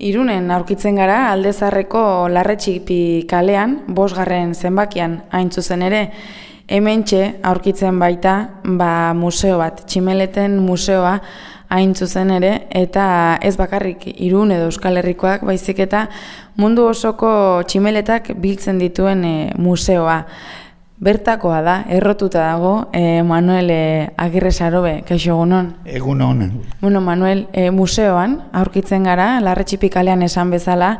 Irunen aurkitzen gara aldezarreko larretxipi kalean, bosgarren zenbakian hain zuzen ere, hementxe aurkitzen baita ba, museo bat, tximeleten museoa hain zuzen ere, eta ez bakarrik irun edo euskal herrikoak baizik eta mundu osoko tximeletak biltzen dituen e, museoa. Bertakoa da, errotuta dago, e, Manuel e, Agirre Sarobe, kaixo egunon? Egun honen. Bueno, Manuel, e, museoan, aurkitzen gara, larretxipikalean esan bezala,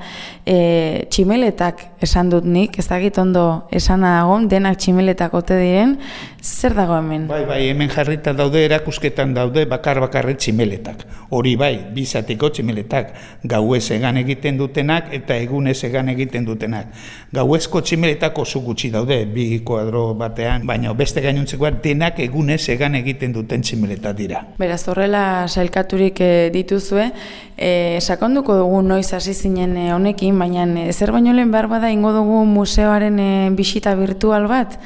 e, tximeletak esan dut nik, ez dakit ondo esan dago, denak tximeletak ote diren, zer dago hemen? Bai, bai, hemen jarrita daude, erakusketan daude, bakar bakarre tximeletak. Hori bai, bizatiko tximeletak, gauez egan egiten dutenak eta egunez egan egiten dutenak. Gauezko tximeletako oso gutxi daude, bi kuadro batean, baina beste gainontzekoa denak egunez egan egiten duten tximeleta dira. Beraz, horrela sailkaturik e, dituzue, e, sakonduko dugu noiz hasi zinen eh, honekin, baina zer baino lehen behar bada ingo dugu museoaren e, bisita virtual bat?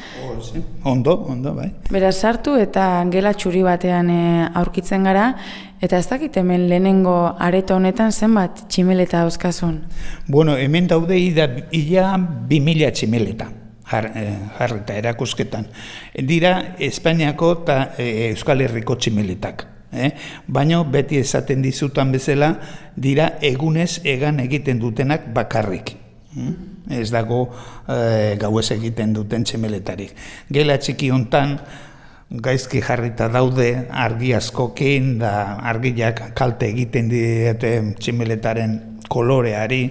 Ondo, ondo, bai. Beraz, sartu eta gela txuri batean e, aurkitzen gara, Eta ez dakit hemen lehenengo areto honetan zenbat tximeleta auskazun? Bueno, hemen daude ida, ia bi mila tximeleta jarrita erakusketan. Dira Espainiako eta Euskal Herriko tximeletak eh? baina beti esaten dizutan bezala dira egunez egan egiten dutenak bakarrik. Hm? Ez dago e, gauez egiten duten txemeletarik. Gela txiki hontan gaizki jarrita daude argi askokin da argiak kalte egiten diete tximeletaren koloreari,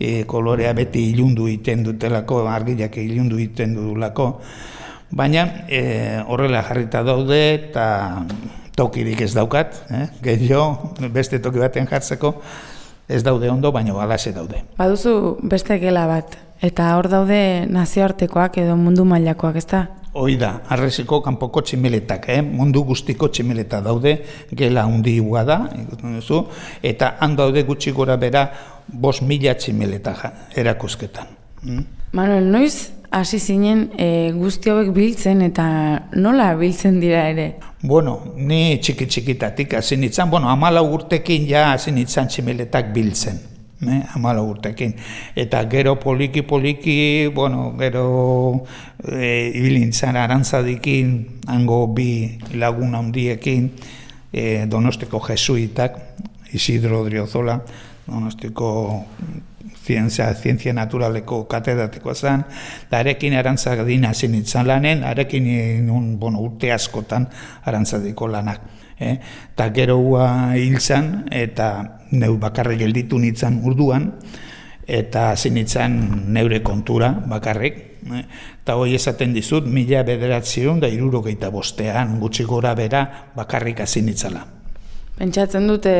e, kolorea beti ilundu egiten dutelako, argiak ilundu egiten dudulako, baina e, horrela jarrita daude eta tokirik ez daukat, eh? gehiago beste toki batean jartzeko ez daude ondo, baina balase daude. Baduzu beste gela bat, eta hor daude nazioartekoak edo mundu mailakoak, ez da? Hoi da, arreziko kanpoko tximeletak, eh? mundu guztiko tximeleta daude, gela hundi da, eta han daude gutxi gora bera bos mila tximeleta erakusketan. Mm? Manuel, noiz hasi zinen e, guzti hauek biltzen eta nola biltzen dira ere? Bueno, ni txiki txikitatik hasi nintzen, bueno, amala urtekin ja hasi nintzen tximeletak biltzen. Ne, amala urtekin. Eta gero poliki poliki, bueno, gero e, ibilintzen arantzadikin, hango bi laguna handiekin, e, donosteko jesuitak, Isidro Driozola, donosteko zientzia, zientzia naturaleko katedratikoa zen, da arekin arantzak dina zinitzen lanen, arekin nun, bueno, urte askotan arantzadiko lanak. Eh? Ta gero hua hil zen, eta neu bakarrik gelditu nintzen urduan, eta zinitzen neure kontura bakarrik. Eh? Eta hoi esaten dizut, mila bederatzion da irurogeita bostean, gutxi gora bera bakarrik azinitzala. Pentsatzen dute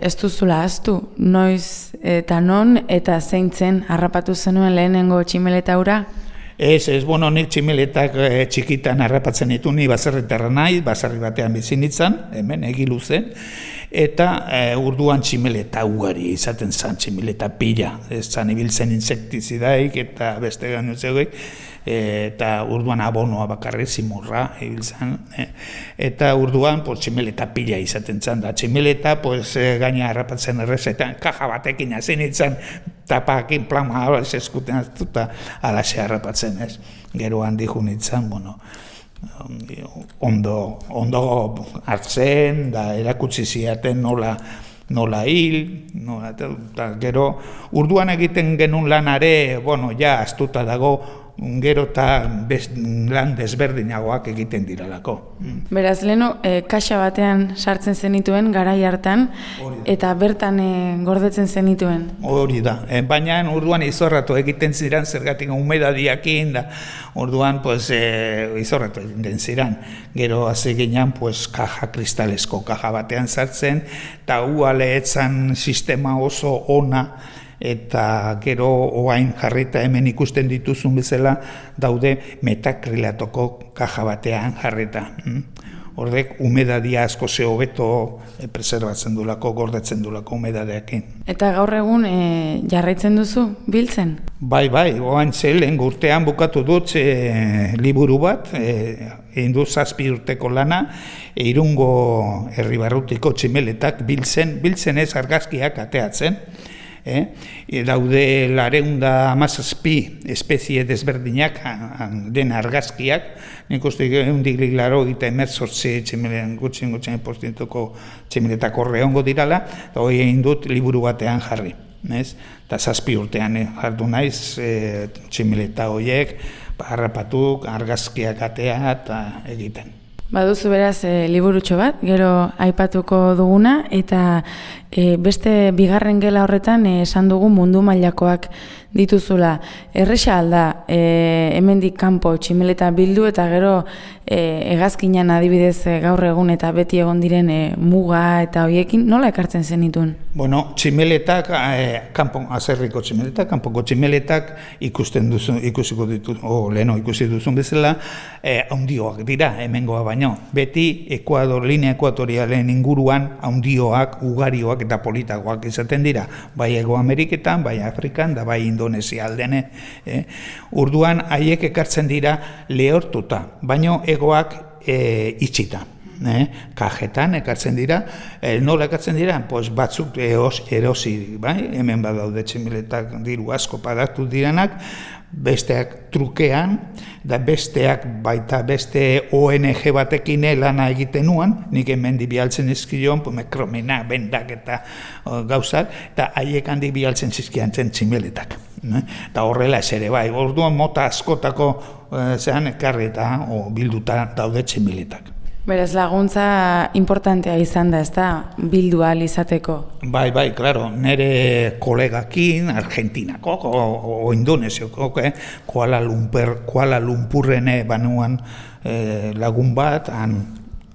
ez duzula aztu, noiz eta non eta zeintzen harrapatu zenuen lehenengo tximeleta ura? Ez, ez, bueno, nik tximeletak e, txikitan harrapatzen ditu, ni baserritarra nahi, baserri batean bizin ditzan, hemen, egilu zen, eta e, urduan tximeleta ugari izaten zan, tximeleta pila, ez zan ibiltzen insektizidaik eta beste gano zegoik, eta urduan abonoa bakarri zimurra ibiltzen e, eta urduan pues, tximeleta pila izaten zen da. Tximeleta pues, e, gaina harrapatzen errez eta kaja batekin hazen itzen tapakin plama ez eskuten aztuta alaxe harrapatzen ez. Gero handi junitzen bueno, ondo, ondo hartzen da erakutsi ziaten nola nola hil, nola, eta, gero urduan egiten genuen lanare, bueno, ja, astuta dago, gero eta lan desberdinagoak egiten diralako. Beraz, leno, e, kaxa batean sartzen zenituen, garai hartan, eta bertan e, gordetzen zenituen? Hori da, e, baina urduan izorratu egiten ziren, zergatik umedadiakin, da, urduan pues, e, izorratu egiten ziren. Gero, hasi ginean, pues, kaja kristalesko kaja batean sartzen, eta uale etzan sistema oso ona, eta gero oain jarrita hemen ikusten dituzun bezala daude metakrilatoko kaja batean jarrita. Mm? Hordek, umedadia asko ze hobeto e, preserbatzen dulako, gordetzen dulako umedadeakin. Eta gaur egun e, jarraitzen duzu, biltzen? Bai, bai, oain zelen, urtean bukatu dut e, liburu bat, e, indu zazpi urteko lana, e, irungo herribarrutiko tximeletak biltzen, biltzen ez argazkiak ateatzen, eh? E daude lareunda amazazpi espezie desberdinak den argazkiak, nik uste egundik laro eta emerzortze txemelen gutxen gutxen postintuko txemeletako rehongo dirala, eta hori egin dut liburu batean jarri. Ez? Eta zazpi urtean eh, jardu naiz e, tximeleta horiek, harrapatuk, argazkiak atea eta egiten. Baduzu beraz e, liburutxo bat, gero aipatuko duguna, eta e, beste bigarren gela horretan esan dugu mundu mailakoak dituzula. Erresa alda, e, hemendik kanpo tximeleta bildu eta gero e, egazkinan adibidez gaur egun eta beti egon diren e, muga eta hoiekin, nola ekartzen zenitun? Bueno, tximeletak, e, kanpo, azerriko tximeletak, kanpoko tximeletak ikusten duzu, ikusiko ditu, o leheno ikusi duzun bezala, e, haundioak dira, hemengoa baino. Beti, Ekuador, linea ekuatorialen inguruan, haundioak, ugarioak eta politagoak izaten dira, bai Ego Ameriketan, bai Afrikan, da bai Indonesia aldene. Eh? Urduan, haiek ekartzen dira lehortuta, baino egoak e, itxita. Eh? Kajetan ekartzen dira, e, nola ekartzen dira? Pues batzuk eos, erosi, bai? hemen badaude tximiletak diru asko padatu diranak, besteak trukean, da besteak baita beste ONG batekin lana egiten nuan, nik hemen di bialtzen izkion, mekromena, bendak eta gauzak, eta haiek handi bialtzen zizkian zen tximeletak. Eta horrela ez ere, bai, orduan mota askotako e, zehan ekarri eta o, bilduta daude tximeletak. Beraz, laguntza importantea izan da, ez da, bildu izateko? Bai, bai, claro, nire kolegakin, Argentinako, o, o Indonesioko, eh? Kuala, Lumpur, Kuala Lumpurrene banuan eh, lagun bat, han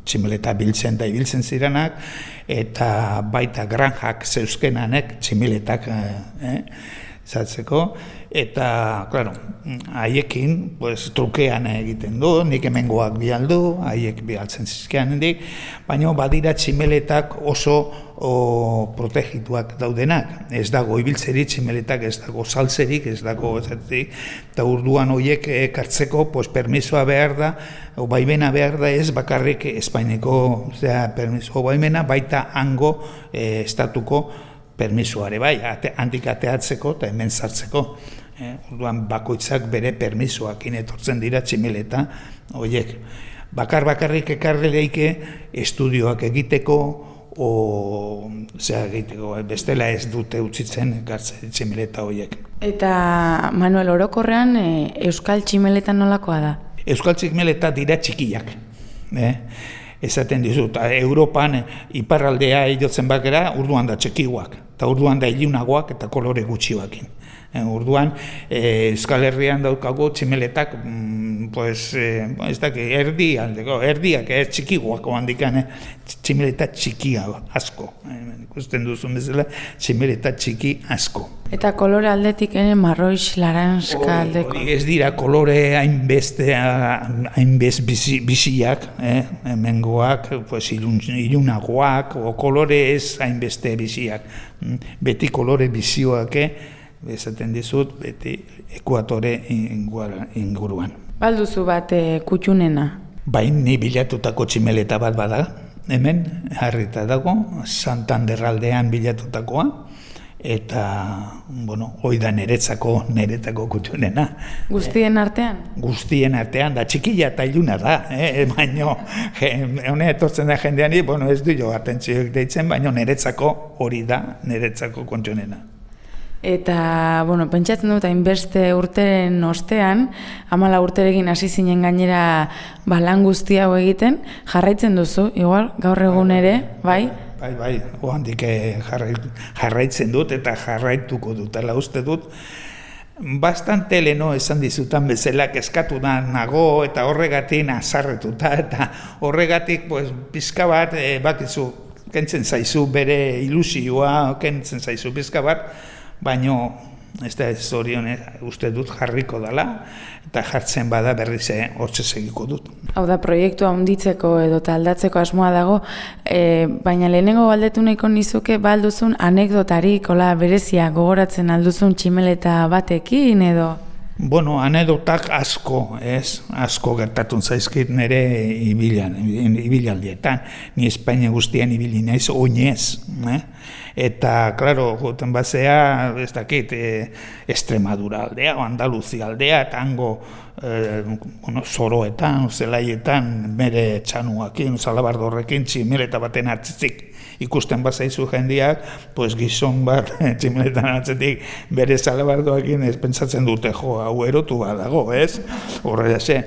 tximeleta biltzen da ibiltzen zirenak, eta baita granjak zeuskenanek tximeletak eh, eh, zatzeko, eta, claro, haiekin, pues, trukean egiten du, nik hemengoak bialdu, haiek bialtzen zizkean hendik, baina badira tximeletak oso o, protegituak daudenak. Ez dago ibiltzeri tximeletak, ez dago saltzerik, ez dago ezatik, eta urduan horiek ekartzeko, pues, permisoa behar da, o baimena behar da ez bakarrik Espaineko, zera, permiso, baimena baita hango e, estatuko permisoare bai, ate, handik ateatzeko eta hemen sartzeko. Eh, orduan bakoitzak bere permisoak etortzen dira tximeleta horiek. Bakar bakarrik ekarri leike estudioak egiteko o zea egiteko bestela ez dute utzitzen ekartzen tximeleta horiek. Eta Manuel Orokorrean e, Euskal Tximeleta nolakoa da? Euskal Tximeleta dira txikiak. Eh? Ezaten dizut, Europan iparraldea edotzen bakera urduan da txekiguak, eta urduan da ilunagoak eta kolore gutxioakin. E, urduan, e, Euskal Herrian daukago tximeletak, mm, pues, e, ez da, erdi aldeko, erdiak, ez txikiguako handikan, eh? tximeleta txikia asko. Ikusten duzun bezala, tximeleta txiki asko. Eta kolore aldetik ere marroix, laranska aldeko? ez dira kolore hainbeste, hainbest biziak, eh? mengoak, pues, ilun, ilunagoak, o kolore ez hainbeste biziak. Mm, beti kolore bizioak, eh? Esaten dizut, beti ekuatore inguruan. Balduzu bat e, kutxunena? Bain, ni bilatutako tximeleta bat bada, hemen, harrita dago, Santanderraldean bilatutakoa, eta, bueno, hoi da neretzako, neretako kutxunena. Guztien artean? Guztien artean, da txikila eta iluna da, eh? baina, hone etortzen da jendean, bueno, ez du jo atentzioek deitzen, baina neretzako hori da, neretzako kutxunena. Eta, bueno, pentsatzen dut, hainbeste urteren ostean, amala urterekin hasi zinen gainera balan guzti hau egiten, jarraitzen duzu, igual, gaur egun ere, bai? Bai, bai, oandik eh, jarraitzen dut eta jarraituko dut, ala uste dut, bastante leno esan dizutan bezala eskatu da nago eta horregatik azarretuta eta horregatik pues, pizka bat e, bakizu kentzen zaizu bere ilusioa kentzen zaizu pizka bat baino ez da ez zorion uste dut jarriko dela, eta jartzen bada berriz hortze segiko dut. Hau da, proiektua onditzeko edo aldatzeko asmoa dago, e, baina lehenengo baldetu nahiko nizuke balduzun anekdotarik, hola berezia gogoratzen alduzun tximeleta batekin edo? Bueno, anedotak asko, ez? Asko gertatun zaizkit nire ibilan, ibilaldietan. Ni Espainia guztian ibili naiz oinez, eh? Eta, klaro, goten bazea, ez dakit, e, Estremadura aldea, o Andaluzia aldea, eta hango e, bueno, zoroetan, zelaietan, mere txanuakin, zalabardorrekin, tximeleta baten hartzik ikusten bazaizu jendiak, pues gizon bat tximeletan atzetik bere zalabardoakin ez pentsatzen dute jo, hau erotu badago, ez? Horrela ze,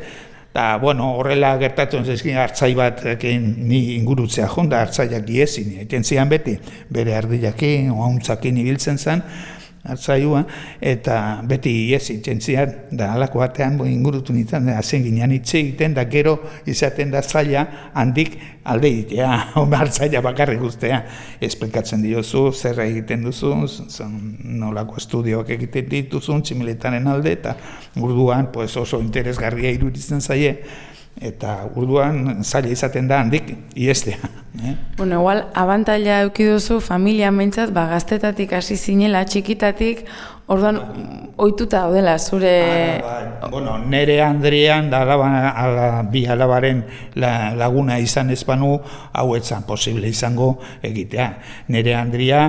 eta, bueno, horrela gertatzen zezkin hartzai bat ni ingurutzea jonda hartzaiak diezin, eten zian beti, bere ardilakin, oauntzakin ibiltzen zen, hartzailua, eta beti iez itxentzian, da alako batean ingurutu nintzen, da zen ginean itxe egiten, da gero izaten da zaila handik alde ditea, hartzaila bakarrik guztea, esplikatzen diozu, zer egiten duzu, nolako estudioak egiten dituzun, tximiletaren alde, eta urduan pues, oso interesgarria iruditzen zaie, eta urduan zaila izaten da handik iestea. Eh? Bueno, igual, abantaila eukiduzu familia mentzat, ba, gaztetatik hasi zinela, txikitatik, Orduan, ohituta daudela zure... Ba, bueno, nere Andrian, da alaba, ala, bi alabaren la, laguna izan ezpanu, hau etzan posible izango egitea. Nere Andria,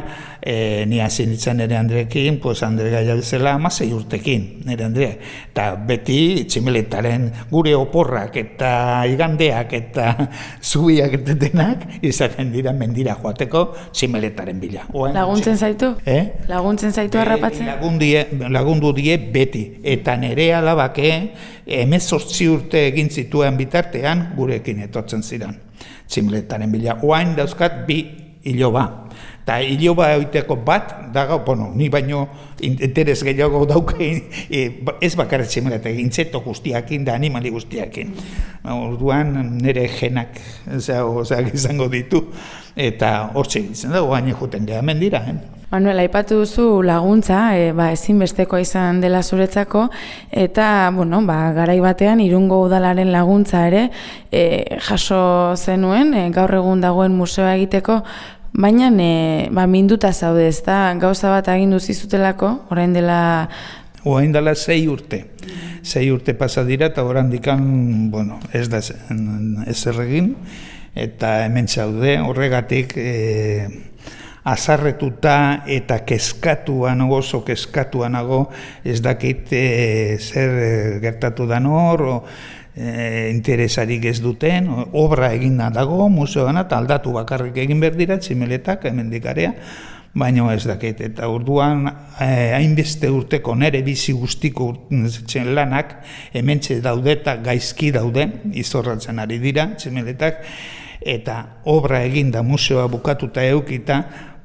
e, ni hasi nintzen nere Andrekin, pues Andre gaia bezala, amasei urtekin, nere Andria. Eta beti, tximeletaren gure oporrak eta igandeak eta zubiak eta denak, izaten dira mendira joateko tximeletaren bila. Laguntzen zaitu? Eh? Laguntzen zaitu harrapatzen? Lagundie, lagundu die beti. Eta nere alabake, emezortzi urte egin zituen bitartean, gurekin etortzen ziren. Tximletaren bila, oain dauzkat bi iloba. Eta iloba egiteko bat, dago, bueno, ni baino interes gehiago dauke, e, ez bakarra tximleta, intzeto guztiakin da animali guztiakin. Orduan nire jenak, ozera, izango ditu, eta hor txegitzen da, oain juten geha mendira. Eh? Manuel, aipatu duzu laguntza, e, ba, ezinbesteko izan dela zuretzako, eta, bueno, ba, garai batean, irungo udalaren laguntza ere, e, jaso zenuen, e, gaur egun dagoen museoa egiteko, baina, e, ba, minduta zaude, ez da, gauza bat agindu zizutelako, orain dela... Orain dela zei urte. Zei urte pasa dira, eta orain dikan, bueno, ez da ez erregin, eta hemen zaude, horregatik, e, azarretuta eta keskatuan oso keskatuanago ez dakit e, zer e, gertatu da nor o, e, interesarik ez duten obra egina dago museoan eta aldatu bakarrik egin behar dira tximeletak emendikarea baino ez dakit. Eta urduan e, hainbeste urteko nere bizi guztiko zen lanak hementxe daude eta gaizki daude izorratzen ari dira tximeletak eta obra eginda museoa bukatuta eukita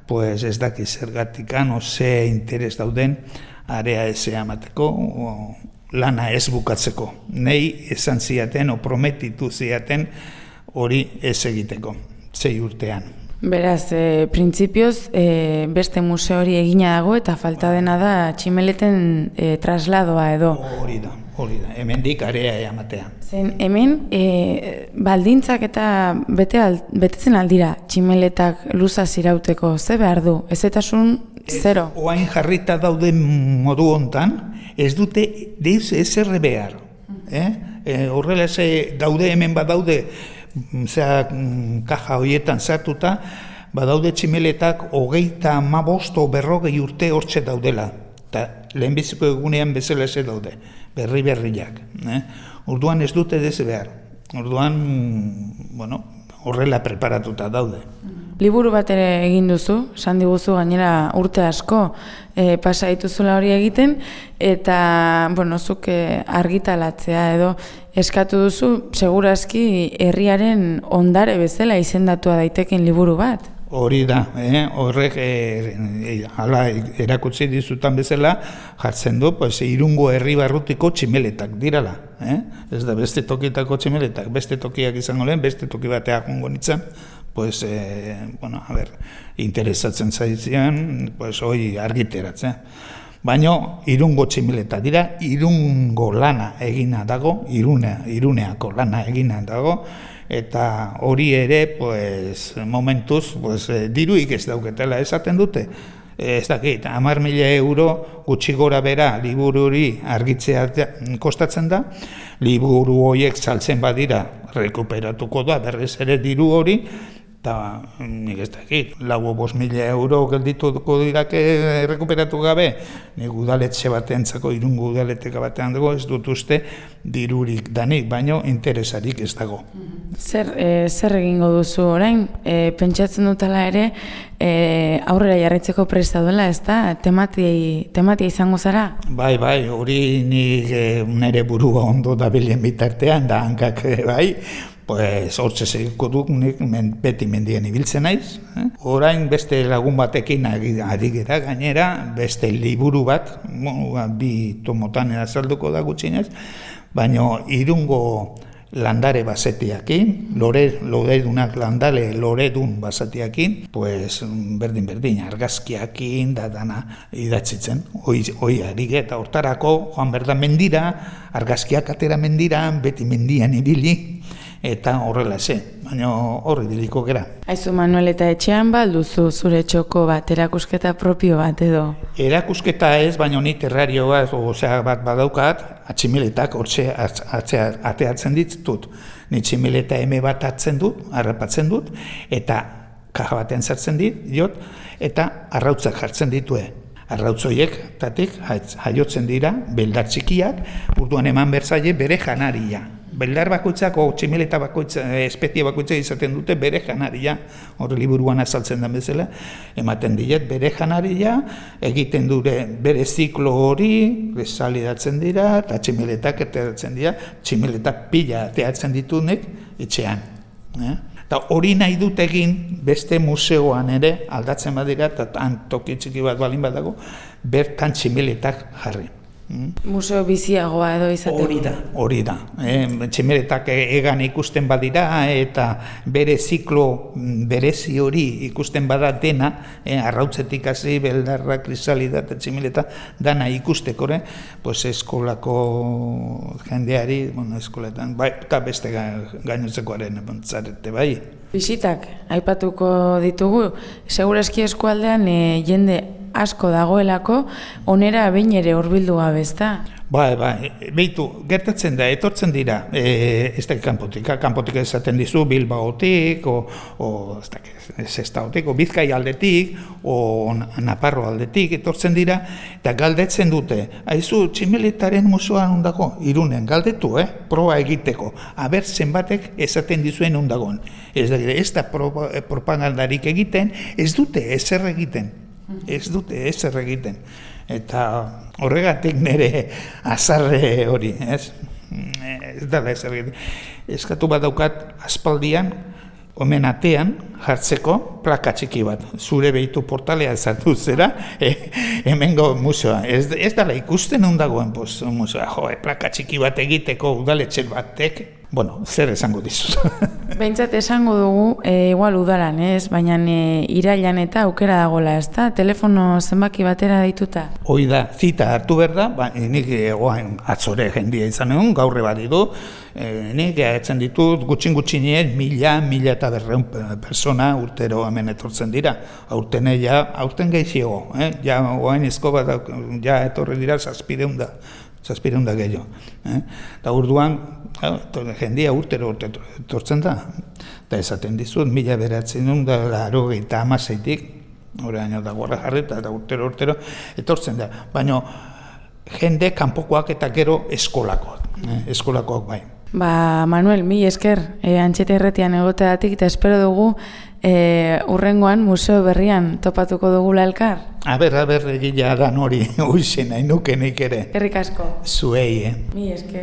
pues ez daki zergatikan o ze interes dauden area ez amateko o lana ez bukatzeko. Nei esan ziaten o prometitu ziaten hori ez egiteko, zei urtean. Beraz, e, printzipioz, e, beste museo hori egina dago eta falta dena da tximeleten e, trasladoa edo. Hori da, hori da, hemen area ematea. Zen, hemen, e, baldintzak eta bete al, betetzen aldira tximeletak luza zirauteko, ze behar du, ez etasun zero? Ez, oain jarrita daude modu hontan, ez dute deuz ez behar. Eh? E, horrela ze daude hemen badaude, zera kaja horietan zartuta, badaude tximeletak hogeita ma bosto berrogei urte hortxe daudela. Eta lehenbiziko egunean bezala ze daude, berri berriak. Eh? Orduan ez dute dez behar. Orduan, bueno, horrela preparatuta daude. Liburu bat ere egin duzu, esan diguzu gainera urte asko e, pasa dituzula hori egiten, eta, bueno, zuk e, argitalatzea edo eskatu duzu, segurazki herriaren ondare bezala izendatua daiteken liburu bat. Hori da, eh? horrek e, hala erakutsi dizutan bezala jartzen du, pues, irungo herri barrutiko tximeletak dirala. Eh? Ez da beste tokitako tximeletak, beste tokiak izango lehen, beste toki batea jongo nintzen, pues, e, bueno, a ber, interesatzen zaitzen, pues, hoi argiteratzen. Baina irungo tximeleta dira, irungo lana egina dago, irune, iruneako lana egina dago, eta hori ere pues, momentuz pues, eh, diruik ez dauketela esaten dute. Ez dakit, amar mila euro gutxi gora bera liburu hori argitzea kostatzen da, liburu horiek saltzen badira rekuperatuko da berriz ere diru hori, eta nik ez dakit, lau bos mila euro geldituko dirake errekuperatu gabe, nik udaletxe batentzako, irungo udaleteka batean dago, ez dut uste dirurik danik, baino interesarik ez dago. Zer, e, zer egingo duzu orain, e, pentsatzen dutela ere, e, aurrera jarritzeko presta duela, ez da? Temati, temati izango zara? Bai, bai, hori nik e, nire burua ondo da bilen bitartean, da hankak bai, pues hortze segiko duk nik men, beti mendien ibiltzen naiz. Eh? Orain beste lagun batekin ari gera gainera, beste liburu bat, ba, bi tomotan azalduko da gutxinez, baina irungo landare basetiakin, lore, loredunak landale loredun basetiakin, pues berdin berdin argazkiakin da dana idatzitzen, hoi, hoi ari eta hortarako joan berda mendira, argazkiak atera mendira, beti mendian ibili, eta horrela ze, baina horri diliko gera. Aizu Manuel eta etxean balduzu zure txoko bat, erakusketa propio bat edo? Erakusketa ez, baina ni terrario bat, osea bat badaukat, atximiletak hortxe ateatzen ditut. Ni tximileta eme bat atzen dut, harrapatzen dut, eta kaja batean zartzen dit, jot, eta arrautzak jartzen ditue. Arrautzoiek, tatik, jaiotzen dira, beldar txikiak, urduan eman berzaile bere janaria beldar bakoitzak, o tximeleta bakoitza, eh, espezie bakoitza izaten dute bere janaria, hori liburuan azaltzen da bezala, ematen diet bere janaria, egiten dure bere ziklo hori, salidatzen dira, eta tximeletak erteratzen dira, tximeletak pila teatzen ditunek etxean. Eh? Eta hori nahi dut egin beste museoan ere aldatzen badira, eta toki txiki bat balin badago, bertan tximeletak jarri. Mm. Museo biziagoa edo izateko. Hori da, hori da. E, tximeretak egan ikusten badira eta bere ziklo mm, berezi hori ikusten bada dena, e, arrautzetik hasi beldarra, krisalida eta tximeleta dana ikusteko, eh? pues eskolako jendeari, bueno, eskoletan, bai, eta beste gainotzekoaren zarete, bai. Bisitak, aipatuko ditugu, segurazki eskualdean e, jende asko dagoelako, onera behin ere horbildu gabezta. Bai, bai, behitu, gertatzen da, etortzen dira, e, ez da kanpotik, kanpotik esaten dizu, Bilbaotik, o, o ez da, o Bizkai aldetik, o Naparro aldetik, etortzen dira, eta galdetzen dute, haizu, tximelitaren musuan ondako, irunen, galdetu, eh, proba egiteko, haber zenbatek esaten dizuen ondagon. Ez da, ez da propagandarik egiten, ez dute ezer egiten, ez dute ezer egiten. Eta horregatik nire azarre hori, ez? Ez da ezer egiten. Eskatu bat daukat aspaldian, omen atean jartzeko plaka txiki bat. Zure behitu portalea ezartu zera, e, hemengo museoa. Ez, ez dala ikusten ondagoen museoa. Jo, e, plaka txiki bat egiteko udaletxe batek, bueno, zer esango dizut. Beintzat esango dugu, e, igual udaran, ez? Baina e, irailan eta aukera dagola, ez da? Telefono zenbaki batera dituta? Hoi da, zita hartu behar da, ba, nik egoan atzore jendia izan egun, gaurre bat ditu, e, nik etzen ditut gutxin gutxinien mila, mila eta berreun persona urtero hemen etortzen dira. Aurten ja, aurten gehiago, eh? ja, oain izko bat, ja, etorri dira, zazpideun da zazpireun da gehiago. Eh? Eta urduan, jendia urtero urte tortzen da, eta esaten dizut, mila beratzen da, laro eta amaseitik, oraino da gorra jarri, eta urtero urtero etortzen da. Baina jende kanpokoak eta gero eskolakoak, eh? eskolakoak bai. Ba, Manuel, mi esker, e, antxete erretian egoteatik, eta espero dugu e, urrengoan museo berrian topatuko dugu elkar. Aber, aber, egila da nori, uixen, hain nuke nik ere. Errik asko. Zuei, eh? Mi esker.